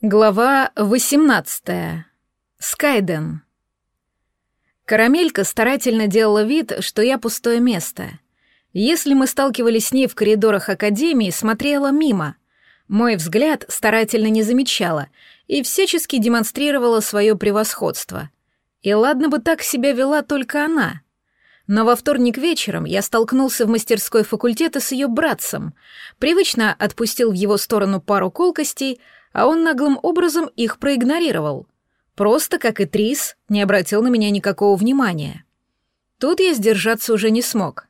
Глава 18. Скайден. Карамелька старательно делала вид, что я пустое место. Если мы сталкивались с ней в коридорах Академии, смотрела мимо. Мой взгляд старательно не замечала и всячески демонстрировала свое превосходство. И ладно бы так себя вела только она. Но во вторник вечером я столкнулся в мастерской факультета с ее братцем, привычно отпустил в его сторону пару колкостей — а он наглым образом их проигнорировал. Просто, как и Трис, не обратил на меня никакого внимания. Тут я сдержаться уже не смог.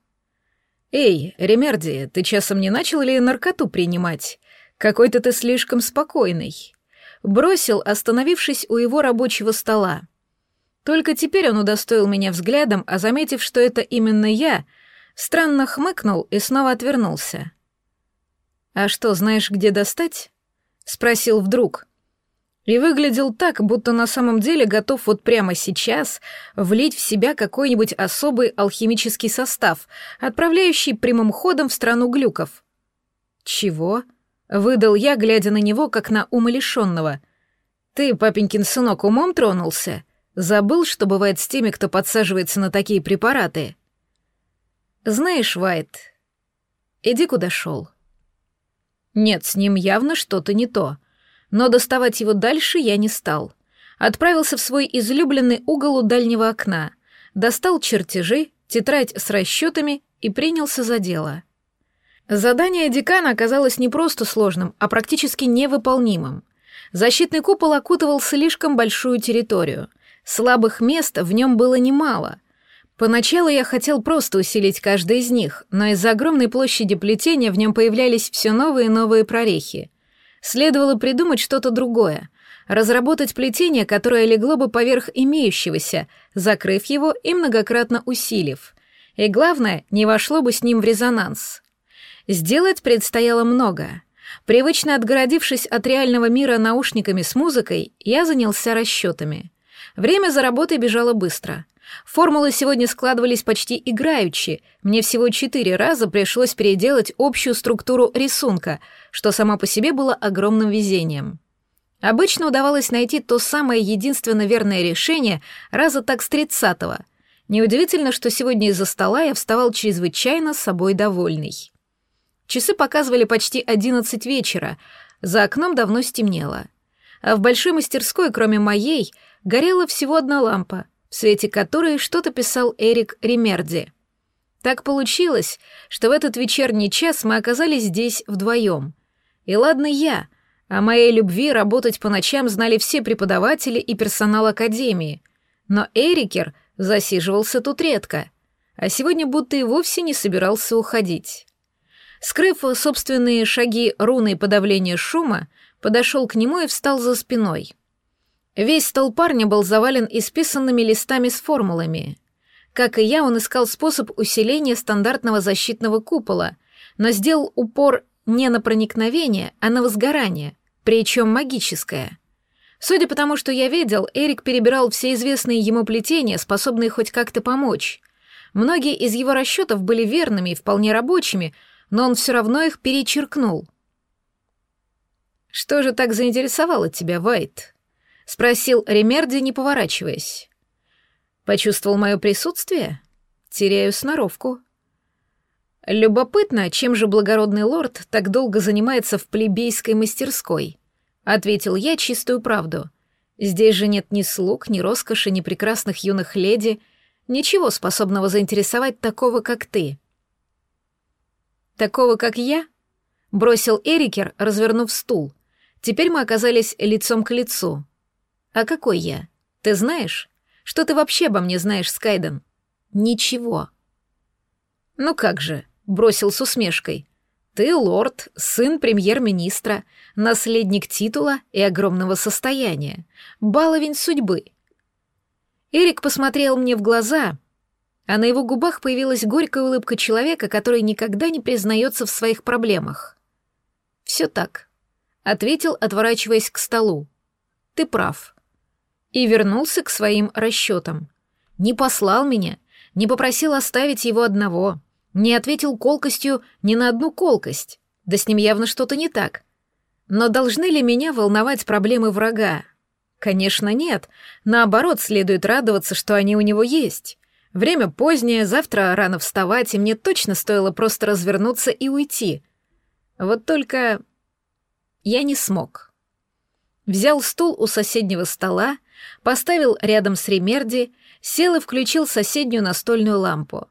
«Эй, Ремерди, ты часом не начал ли наркоту принимать? Какой-то ты слишком спокойный». Бросил, остановившись у его рабочего стола. Только теперь он удостоил меня взглядом, а заметив, что это именно я, странно хмыкнул и снова отвернулся. «А что, знаешь, где достать?» Спросил вдруг. И выглядел так, будто на самом деле готов вот прямо сейчас влить в себя какой-нибудь особый алхимический состав, отправляющий прямым ходом в страну глюков. «Чего?» — выдал я, глядя на него, как на умалишенного. «Ты, папенькин сынок, умом тронулся? Забыл, что бывает с теми, кто подсаживается на такие препараты?» «Знаешь, Вайт, иди куда шел. Нет, с ним явно что-то не то. Но доставать его дальше я не стал. Отправился в свой излюбленный угол у дальнего окна, достал чертежи, тетрадь с расчетами и принялся за дело. Задание декана оказалось не просто сложным, а практически невыполнимым. Защитный купол окутывал слишком большую территорию. Слабых мест в нем было немало — Поначалу я хотел просто усилить каждый из них, но из-за огромной площади плетения в нем появлялись все новые и новые прорехи. Следовало придумать что-то другое, разработать плетение, которое легло бы поверх имеющегося, закрыв его и многократно усилив. И главное, не вошло бы с ним в резонанс. Сделать предстояло много. Привычно отгородившись от реального мира наушниками с музыкой, я занялся расчетами. Время за работой бежало быстро — Формулы сегодня складывались почти играючи. Мне всего четыре раза пришлось переделать общую структуру рисунка, что само по себе было огромным везением. Обычно удавалось найти то самое единственно верное решение раза так с тридцатого. Неудивительно, что сегодня из-за стола я вставал чрезвычайно собой довольный. Часы показывали почти одиннадцать вечера, за окном давно стемнело. А в большой мастерской, кроме моей, горела всего одна лампа — в свете которой что-то писал Эрик Ремерди. Так получилось, что в этот вечерний час мы оказались здесь вдвоем. И ладно я, о моей любви работать по ночам знали все преподаватели и персонал Академии, но Эрикер засиживался тут редко, а сегодня будто и вовсе не собирался уходить. Скрыв собственные шаги руной подавления шума, подошел к нему и встал за спиной. Весь стол парня был завален исписанными листами с формулами. Как и я, он искал способ усиления стандартного защитного купола, но сделал упор не на проникновение, а на возгорание, причем магическое. Судя по тому, что я видел, Эрик перебирал все известные ему плетения, способные хоть как-то помочь. Многие из его расчетов были верными и вполне рабочими, но он все равно их перечеркнул. «Что же так заинтересовало тебя, Вайт?» — спросил Ремерди, не поворачиваясь. «Почувствовал мое присутствие? Теряю сноровку». «Любопытно, чем же благородный лорд так долго занимается в плебейской мастерской?» — ответил я чистую правду. «Здесь же нет ни слуг, ни роскоши, ни прекрасных юных леди, ничего способного заинтересовать такого, как ты». «Такого, как я?» — бросил Эрикер, развернув стул. Теперь мы оказались лицом к лицу. А какой я? Ты знаешь? Что ты вообще обо мне знаешь, Скайден? Ничего. Ну как же, бросил с усмешкой. Ты лорд, сын премьер-министра, наследник титула и огромного состояния, баловень судьбы. Эрик посмотрел мне в глаза, а на его губах появилась горькая улыбка человека, который никогда не признается в своих проблемах. «Все так», — ответил, отворачиваясь к столу. «Ты прав и вернулся к своим расчетам. Не послал меня, не попросил оставить его одного, не ответил колкостью ни на одну колкость. Да с ним явно что-то не так. Но должны ли меня волновать проблемы врага? Конечно, нет. Наоборот, следует радоваться, что они у него есть. Время позднее, завтра рано вставать, и мне точно стоило просто развернуться и уйти. Вот только я не смог. Взял стул у соседнего стола, поставил рядом с Ремерди, сел и включил соседнюю настольную лампу.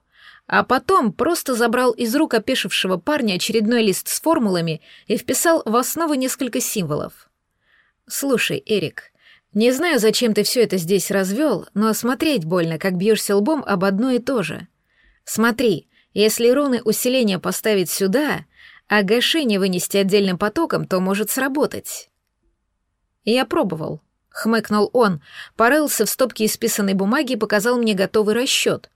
А потом просто забрал из рук опешившего парня очередной лист с формулами и вписал в основу несколько символов. «Слушай, Эрик, не знаю, зачем ты все это здесь развел, но смотреть больно, как бьешься лбом об одно и то же. Смотри, если руны усиления поставить сюда, а гашение вынести отдельным потоком, то может сработать». Я пробовал. Хмыкнул он, порылся в стопке исписанной бумаги и показал мне готовый расчет.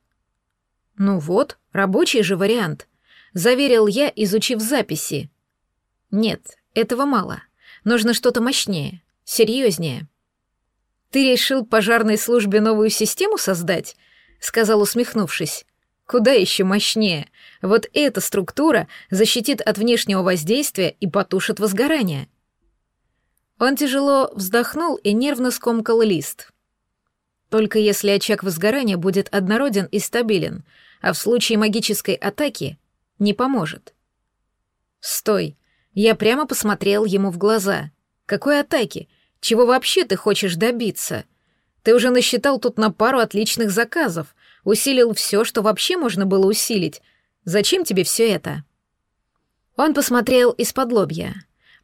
«Ну вот, рабочий же вариант», — заверил я, изучив записи. «Нет, этого мало. Нужно что-то мощнее, серьезнее». «Ты решил пожарной службе новую систему создать?» — сказал, усмехнувшись. «Куда еще мощнее? Вот эта структура защитит от внешнего воздействия и потушит возгорание». Он тяжело вздохнул и нервно скомкал лист. Только если очаг возгорания будет однороден и стабилен, а в случае магической атаки не поможет. «Стой!» Я прямо посмотрел ему в глаза. «Какой атаки? Чего вообще ты хочешь добиться? Ты уже насчитал тут на пару отличных заказов, усилил все, что вообще можно было усилить. Зачем тебе все это?» Он посмотрел из-под лобья.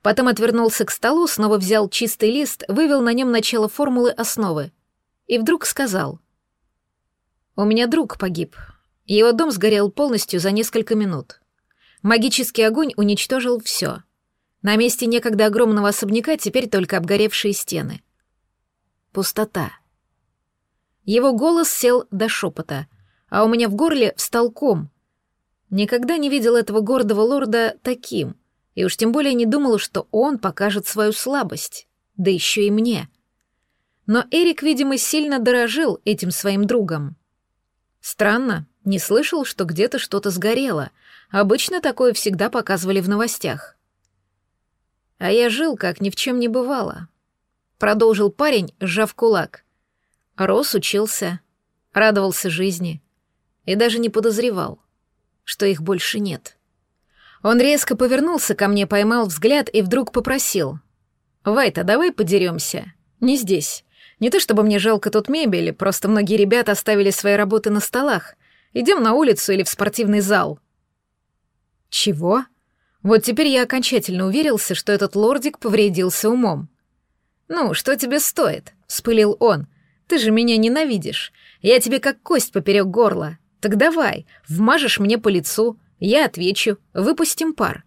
Потом отвернулся к столу, снова взял чистый лист, вывел на нем начало формулы основы. И вдруг сказал. «У меня друг погиб. Его дом сгорел полностью за несколько минут. Магический огонь уничтожил все. На месте некогда огромного особняка теперь только обгоревшие стены. Пустота. Его голос сел до шепота, а у меня в горле встал ком. Никогда не видел этого гордого лорда таким — и уж тем более не думала, что он покажет свою слабость, да еще и мне. Но Эрик, видимо, сильно дорожил этим своим другом. Странно, не слышал, что где-то что-то сгорело. Обычно такое всегда показывали в новостях. А я жил, как ни в чем не бывало. Продолжил парень, сжав кулак. Рос учился, радовался жизни и даже не подозревал, что их больше нет. Он резко повернулся ко мне, поймал взгляд и вдруг попросил. «Вайта, давай подеремся. Не здесь. Не то чтобы мне жалко тут мебели, просто многие ребята оставили свои работы на столах. Идем на улицу или в спортивный зал». «Чего?» Вот теперь я окончательно уверился, что этот лордик повредился умом. «Ну, что тебе стоит?» — вспылил он. «Ты же меня ненавидишь. Я тебе как кость поперек горла. Так давай, вмажешь мне по лицу, я отвечу, выпустим пар.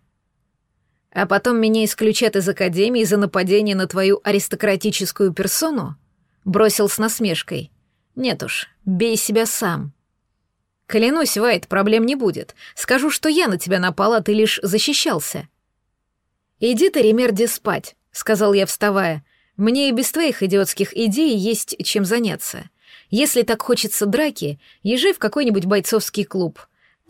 А потом меня исключат из академии за нападение на твою аристократическую персону? Бросил с насмешкой. Нет уж, бей себя сам. Клянусь, Вайт, проблем не будет. Скажу, что я на тебя напал, а ты лишь защищался. Иди ты, Ремерди, спать, сказал я, вставая. Мне и без твоих идиотских идей есть чем заняться. Если так хочется драки, езжай в какой-нибудь бойцовский клуб.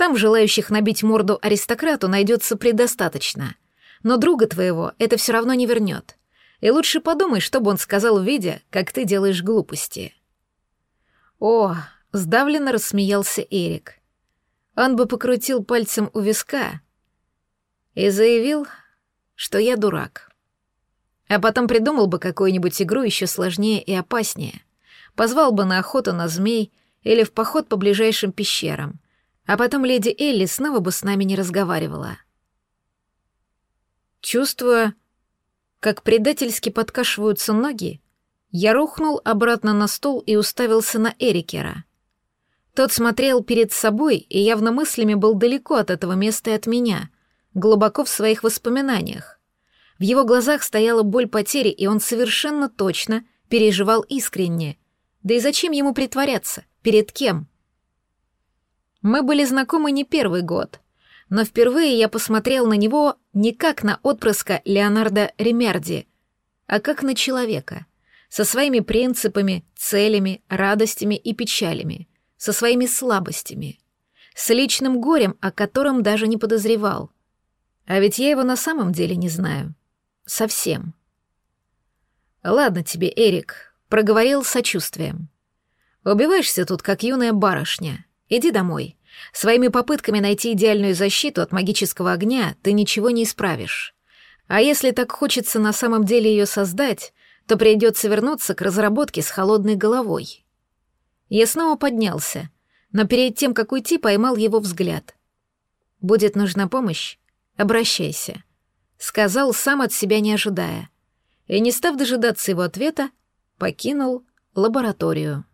Там желающих набить морду аристократу найдется предостаточно. Но друга твоего это все равно не вернет. И лучше подумай, что бы он сказал, видя, как ты делаешь глупости. О, сдавленно рассмеялся Эрик. Он бы покрутил пальцем у виска и заявил, что я дурак. А потом придумал бы какую-нибудь игру еще сложнее и опаснее. Позвал бы на охоту на змей или в поход по ближайшим пещерам — а потом леди Элли снова бы с нами не разговаривала. Чувствуя, как предательски подкашиваются ноги, я рухнул обратно на стол и уставился на Эрикера. Тот смотрел перед собой и явно мыслями был далеко от этого места и от меня, глубоко в своих воспоминаниях. В его глазах стояла боль потери, и он совершенно точно переживал искренне. Да и зачем ему притворяться? Перед кем? Мы были знакомы не первый год, но впервые я посмотрел на него не как на отпрыска Леонардо Ремерди, а как на человека, со своими принципами, целями, радостями и печалями, со своими слабостями, с личным горем, о котором даже не подозревал. А ведь я его на самом деле не знаю. совсем. «Ладно тебе, Эрик», — проговорил сочувствием. «Убиваешься тут, как юная барышня. Иди домой. Своими попытками найти идеальную защиту от магического огня ты ничего не исправишь. А если так хочется на самом деле ее создать, то придется вернуться к разработке с холодной головой». Я снова поднялся, но перед тем, как уйти, поймал его взгляд. «Будет нужна помощь? Обращайся», — сказал, сам от себя не ожидая. И, не став дожидаться его ответа, покинул лабораторию.